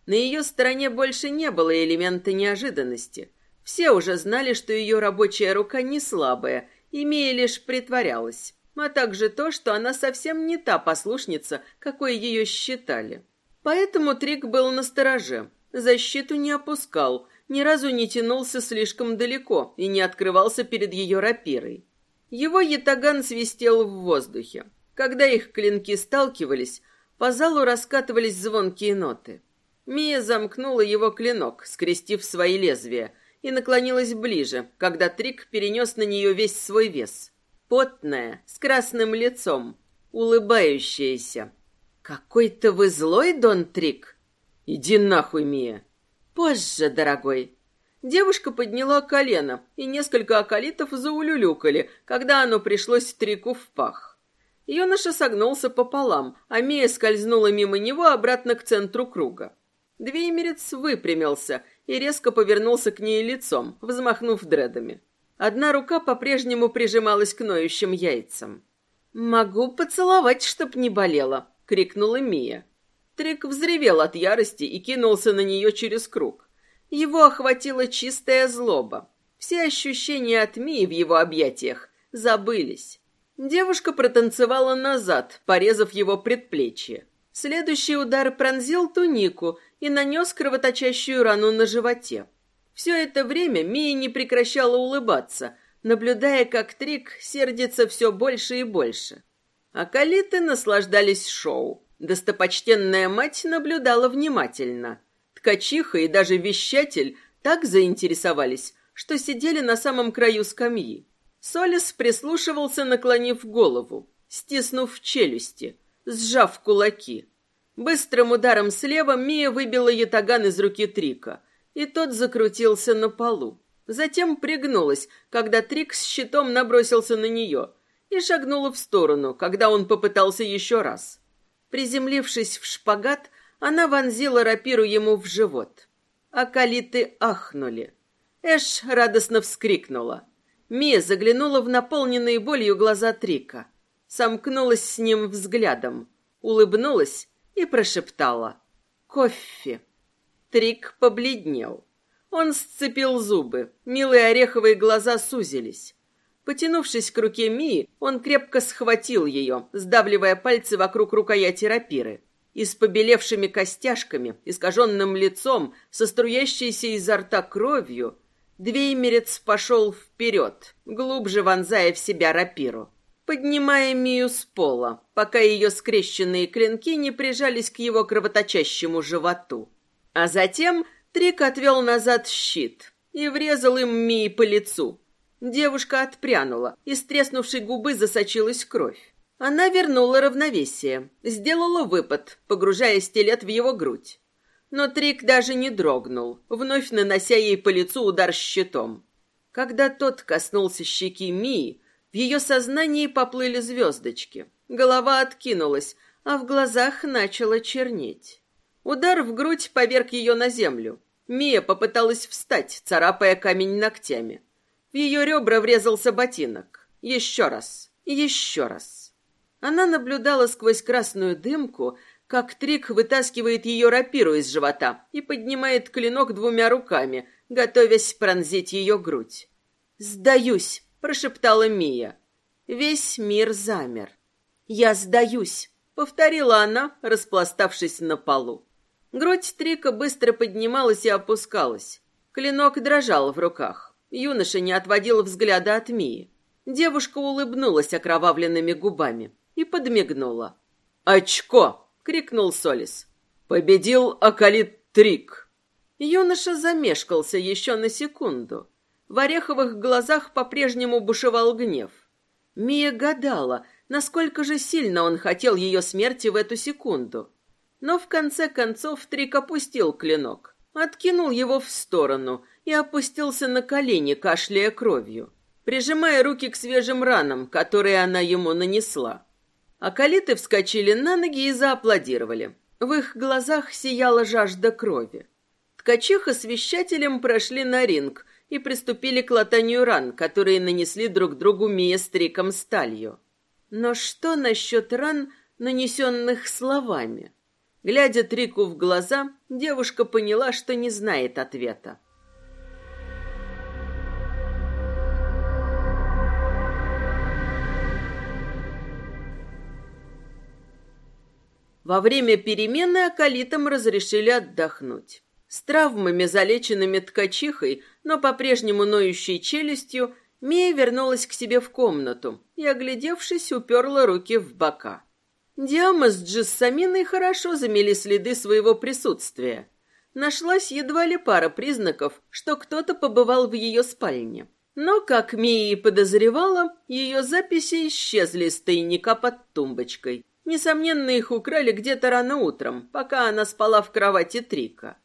На ее стороне больше не было элемента неожиданности. Все уже знали, что ее рабочая рука не слабая, и Мия лишь притворялась, а также то, что она совсем не та послушница, какой ее считали. Поэтому Трик был настороже, защиту не опускал – ни разу не тянулся слишком далеко и не открывался перед ее рапирой. Его ятаган свистел в воздухе. Когда их клинки сталкивались, по залу раскатывались звонкие ноты. Мия замкнула его клинок, скрестив свои лезвия, и наклонилась ближе, когда Трик перенес на нее весь свой вес. Потная, с красным лицом, улыбающаяся. «Какой-то вы злой, Дон Трик?» «Иди нахуй, Мия!» «Позже, дорогой». Девушка подняла колено, и несколько околитов заулюлюкали, когда оно пришлось трику в пах. Юноша согнулся пополам, а Мия скользнула мимо него обратно к центру круга. Двеймерец выпрямился и резко повернулся к ней лицом, взмахнув дредами. Одна рука по-прежнему прижималась к ноющим яйцам. «Могу поцеловать, чтоб не болело!» — крикнула Мия. Трик взревел от ярости и кинулся на нее через круг. Его охватила чистая злоба. Все ощущения от Мии в его объятиях забылись. Девушка протанцевала назад, порезав его предплечье. Следующий удар пронзил тунику и нанес кровоточащую рану на животе. Все это время Мия не прекращала улыбаться, наблюдая, как Трик сердится все больше и больше. А калиты наслаждались шоу. Достопочтенная мать наблюдала внимательно. Ткачиха и даже вещатель так заинтересовались, что сидели на самом краю скамьи. Солис прислушивался, наклонив голову, стиснув челюсти, сжав кулаки. Быстрым ударом слева Мия выбила ятаган из руки Трика, и тот закрутился на полу. Затем пригнулась, когда Трик с щитом набросился на нее, и шагнула в сторону, когда он попытался еще раз. Приземлившись в шпагат, она вонзила рапиру ему в живот. Акалиты ахнули. Эш радостно вскрикнула. Мия заглянула в наполненные болью глаза Трика. Сомкнулась с ним взглядом, улыбнулась и прошептала. «Кофе». Трик побледнел. Он сцепил зубы, милые ореховые глаза сузились. Потянувшись к руке Мии, он крепко схватил ее, сдавливая пальцы вокруг рукояти рапиры. И с побелевшими костяшками, искаженным лицом, со струящейся изо рта кровью, Двеймерец пошел вперед, глубже вонзая в себя рапиру, поднимая Мию с пола, пока ее скрещенные клинки не прижались к его кровоточащему животу. А затем Трик отвел назад щит и врезал им Мии по лицу, Девушка отпрянула, из треснувшей губы засочилась кровь. Она вернула равновесие, сделала выпад, погружая стилет в его грудь. Но Трик даже не дрогнул, вновь нанося ей по лицу удар щитом. Когда тот коснулся щеки Мии, в ее сознании поплыли звездочки. Голова откинулась, а в глазах начало чернеть. Удар в грудь поверг ее на землю. Мия попыталась встать, царапая камень ногтями. В ее ребра врезался ботинок. Еще раз, еще раз. Она наблюдала сквозь красную дымку, как Трик вытаскивает ее рапиру из живота и поднимает клинок двумя руками, готовясь пронзить ее грудь. «Сдаюсь!» — прошептала Мия. Весь мир замер. «Я сдаюсь!» — повторила она, распластавшись на полу. Грудь Трика быстро поднималась и опускалась. Клинок дрожал в руках. Юноша не отводил взгляда от Мии. Девушка улыбнулась окровавленными губами и подмигнула. «Очко!» — крикнул Солис. «Победил Акалит Трик!» Юноша замешкался еще на секунду. В ореховых глазах по-прежнему бушевал гнев. Мия гадала, насколько же сильно он хотел ее смерти в эту секунду. Но в конце концов Трик опустил клинок, откинул его в сторону и опустился на колени, кашляя кровью, прижимая руки к свежим ранам, которые она ему нанесла. Акалиты вскочили на ноги и зааплодировали. В их глазах сияла жажда крови. Ткачиха с вещателем прошли на ринг и приступили к латанию ран, которые нанесли друг другу Мия с Триком сталью. Но что насчет ран, нанесенных словами? Глядя Трику в глаза, девушка поняла, что не знает ответа. Во время перемены акалитам разрешили отдохнуть. С травмами, залеченными ткачихой, но по-прежнему ноющей челюстью, Мия вернулась к себе в комнату и, оглядевшись, уперла руки в бока. Диама с Джессаминой хорошо замели следы своего присутствия. Нашлась едва ли пара признаков, что кто-то побывал в ее спальне. Но, как Мия и подозревала, ее записи исчезли с тайника под тумбочкой. Несомненно, их украли где-то рано утром, пока она спала в кровати Трика.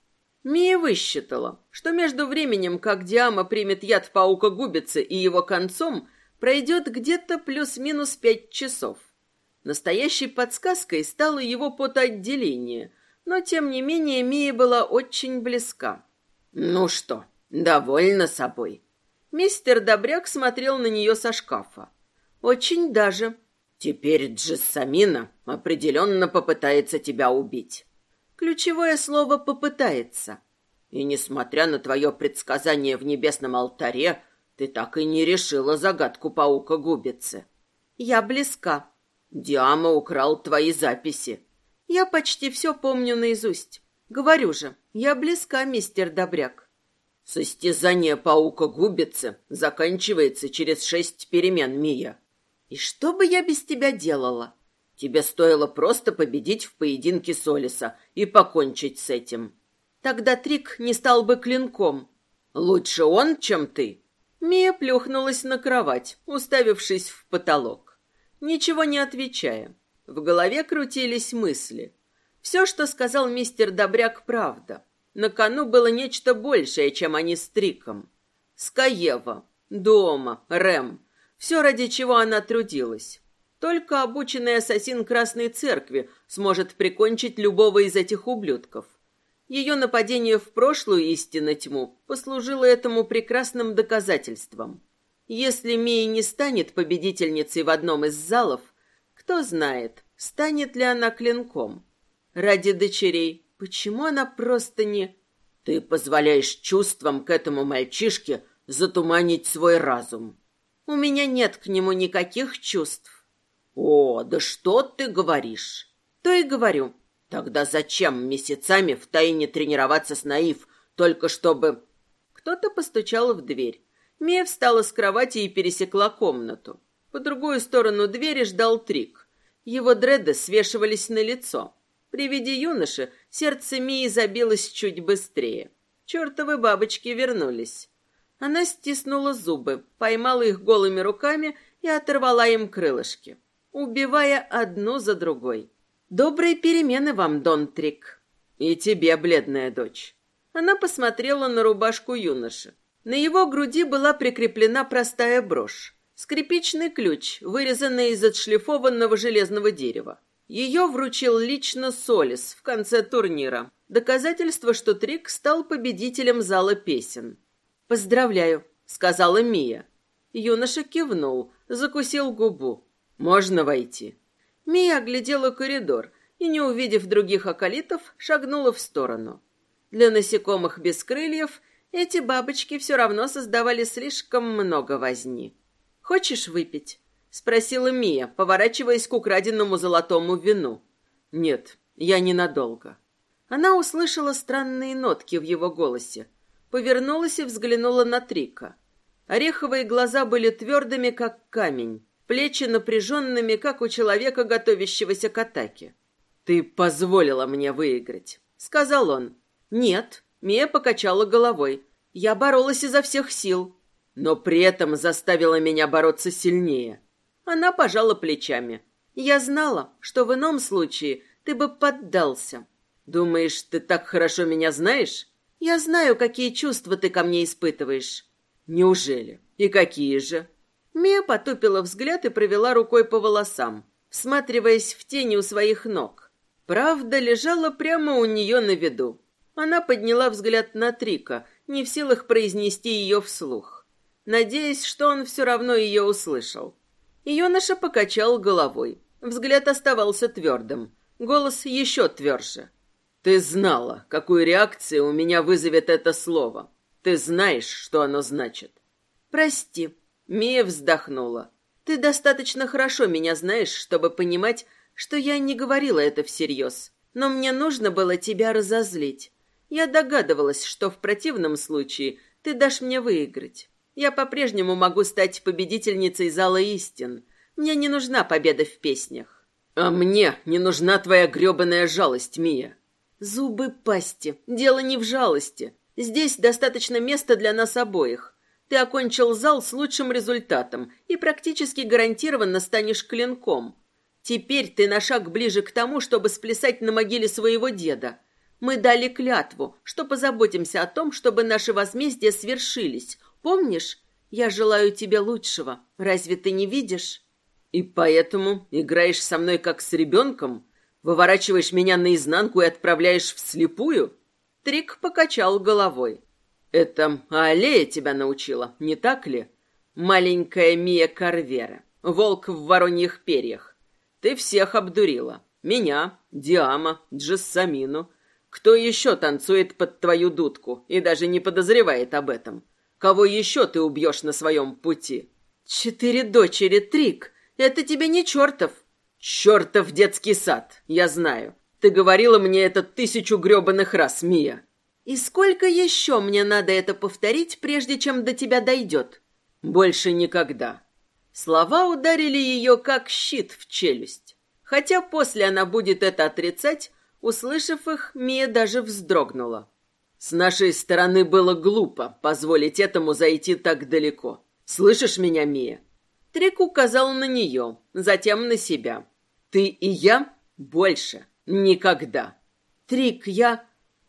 Мия высчитала, что между временем, как Диама примет яд паука-губицы и его концом, пройдет где-то плюс-минус пять часов. Настоящей подсказкой стало его потоотделение, но, тем не менее, Мия была очень близка. «Ну что, довольна собой?» Мистер Добряк смотрел на нее со шкафа. «Очень даже», Теперь Джессамина определенно попытается тебя убить. Ключевое слово «попытается». И несмотря на твое предсказание в небесном алтаре, ты так и не решила загадку паука-губицы. Я близка. Диама украл твои записи. Я почти все помню наизусть. Говорю же, я близка, мистер Добряк. Состязание паука-губицы заканчивается через шесть перемен, Мия. И что бы я без тебя делала? Тебе стоило просто победить в поединке Солиса и покончить с этим. Тогда Трик не стал бы клинком. Лучше он, чем ты. Мия плюхнулась на кровать, уставившись в потолок, ничего не отвечая. В голове крутились мысли. Все, что сказал мистер Добряк, правда. На кону было нечто большее, чем они с Триком. Скаева, дома, Рэм, все, ради чего она трудилась. Только обученный ассасин Красной Церкви сможет прикончить любого из этих ублюдков. Ее нападение в прошлую истину тьму послужило этому прекрасным доказательством. Если Мия не станет победительницей в одном из залов, кто знает, станет ли она клинком. Ради дочерей, почему она просто не... Ты позволяешь чувствам к этому мальчишке затуманить свой разум. У меня нет к нему никаких чувств. О, да что ты говоришь? То и говорю. Тогда зачем месяцами втайне тренироваться с Наив, только чтобы... Кто-то постучал в дверь. Мия встала с кровати и пересекла комнату. По другую сторону двери ждал Трик. Его дреды свешивались на лицо. При виде юноши сердце Мии забилось чуть быстрее. Чертовы бабочки вернулись. Она стиснула зубы, поймала их голыми руками и оторвала им крылышки, убивая одну за другой. «Доброй перемены вам, Дон Трик!» И тебе, бледная дочь. Она посмотрела на рубашку юноши. На его груди была прикреплена простая брошь. Скрипичный ключ, вырезанный из отшлифованного железного дерева. Ее вручил лично Солис в конце турнира. Доказательство, что Трик стал победителем зала песен. «Поздравляю», — сказала Мия. Юноша кивнул, закусил губу. «Можно войти?» Мия оглядела коридор и, не увидев других околитов, шагнула в сторону. Для насекомых без крыльев эти бабочки все равно создавали слишком много возни. «Хочешь выпить?» — спросила Мия, поворачиваясь к украденному золотому вину. «Нет, я ненадолго». Она услышала странные нотки в его голосе, повернулась и взглянула на Трика. Ореховые глаза были твердыми, как камень, плечи напряженными, как у человека, готовящегося к атаке. «Ты позволила мне выиграть», — сказал он. «Нет», — Мия покачала головой. «Я боролась изо всех сил» но при этом заставила меня бороться сильнее. Она пожала плечами. Я знала, что в ином случае ты бы поддался. Думаешь, ты так хорошо меня знаешь? Я знаю, какие чувства ты ко мне испытываешь. Неужели? И какие же? Мия потупила взгляд и провела рукой по волосам, всматриваясь в тени у своих ног. Правда лежала прямо у нее на виду. Она подняла взгляд на Трика, не в силах произнести ее вслух надеясь, что он все равно ее услышал. Юноша покачал головой. Взгляд оставался твердым, голос еще тверже. «Ты знала, какую реакцию у меня вызовет это слово. Ты знаешь, что оно значит». «Прости», — Мия вздохнула. «Ты достаточно хорошо меня знаешь, чтобы понимать, что я не говорила это всерьез. Но мне нужно было тебя разозлить. Я догадывалась, что в противном случае ты дашь мне выиграть. Я по-прежнему могу стать победительницей зала истин. Мне не нужна победа в песнях. А мне не нужна твоя грёбаная жалость, Мия. Зубы пасти. Дело не в жалости. Здесь достаточно места для нас обоих. Ты окончил зал с лучшим результатом и практически гарантированно станешь клинком. Теперь ты на шаг ближе к тому, чтобы сплясать на могиле своего деда. Мы дали клятву, что позаботимся о том, чтобы наши возмездия свершились, Помнишь, я желаю тебе лучшего. Разве ты не видишь? И поэтому играешь со мной как с ребенком? Выворачиваешь меня наизнанку и отправляешь вслепую? Трик покачал головой. Это Аллея тебя научила, не так ли? Маленькая Мия Карвера, волк в вороньих перьях. Ты всех обдурила. Меня, Диама, Джессамину. Кто еще танцует под твою дудку и даже не подозревает об этом? Кого еще ты убьешь на своем пути? Четыре дочери, Трик. Это тебе не чертов. Чертов детский сад, я знаю. Ты говорила мне это тысячу гребаных раз, Мия. И сколько еще мне надо это повторить, прежде чем до тебя дойдет? Больше никогда. Слова ударили ее, как щит в челюсть. Хотя после она будет это отрицать, услышав их, Мия даже вздрогнула. С нашей стороны было глупо позволить этому зайти так далеко. Слышишь меня, Мия? Трик указал на нее, затем на себя. Ты и я больше никогда. Трик, я...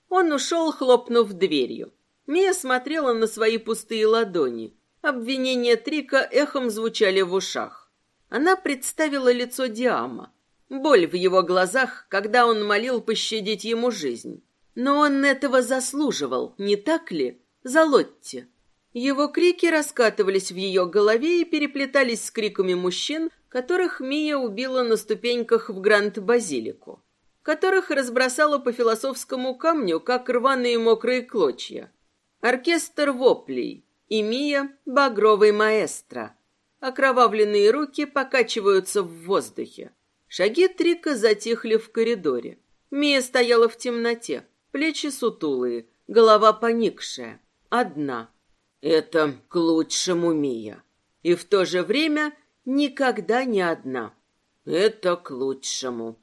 Он ушел, хлопнув дверью. Мия смотрела на свои пустые ладони. Обвинения Трика эхом звучали в ушах. Она представила лицо Диама. Боль в его глазах, когда он молил пощадить ему жизнь. Но он этого заслуживал, не так ли? За Лотти. Его крики раскатывались в ее голове и переплетались с криками мужчин, которых Мия убила на ступеньках в Гранд-Базилику, которых разбросала по философскому камню, как рваные мокрые клочья. Оркестр воплей и Мия — багровый маэстро. Окровавленные руки покачиваются в воздухе. Шаги Трика затихли в коридоре. Мия стояла в темноте, Плечи сутулые, голова поникшая. Одна. Это к лучшему, Мия. И в то же время никогда не одна. Это к лучшему.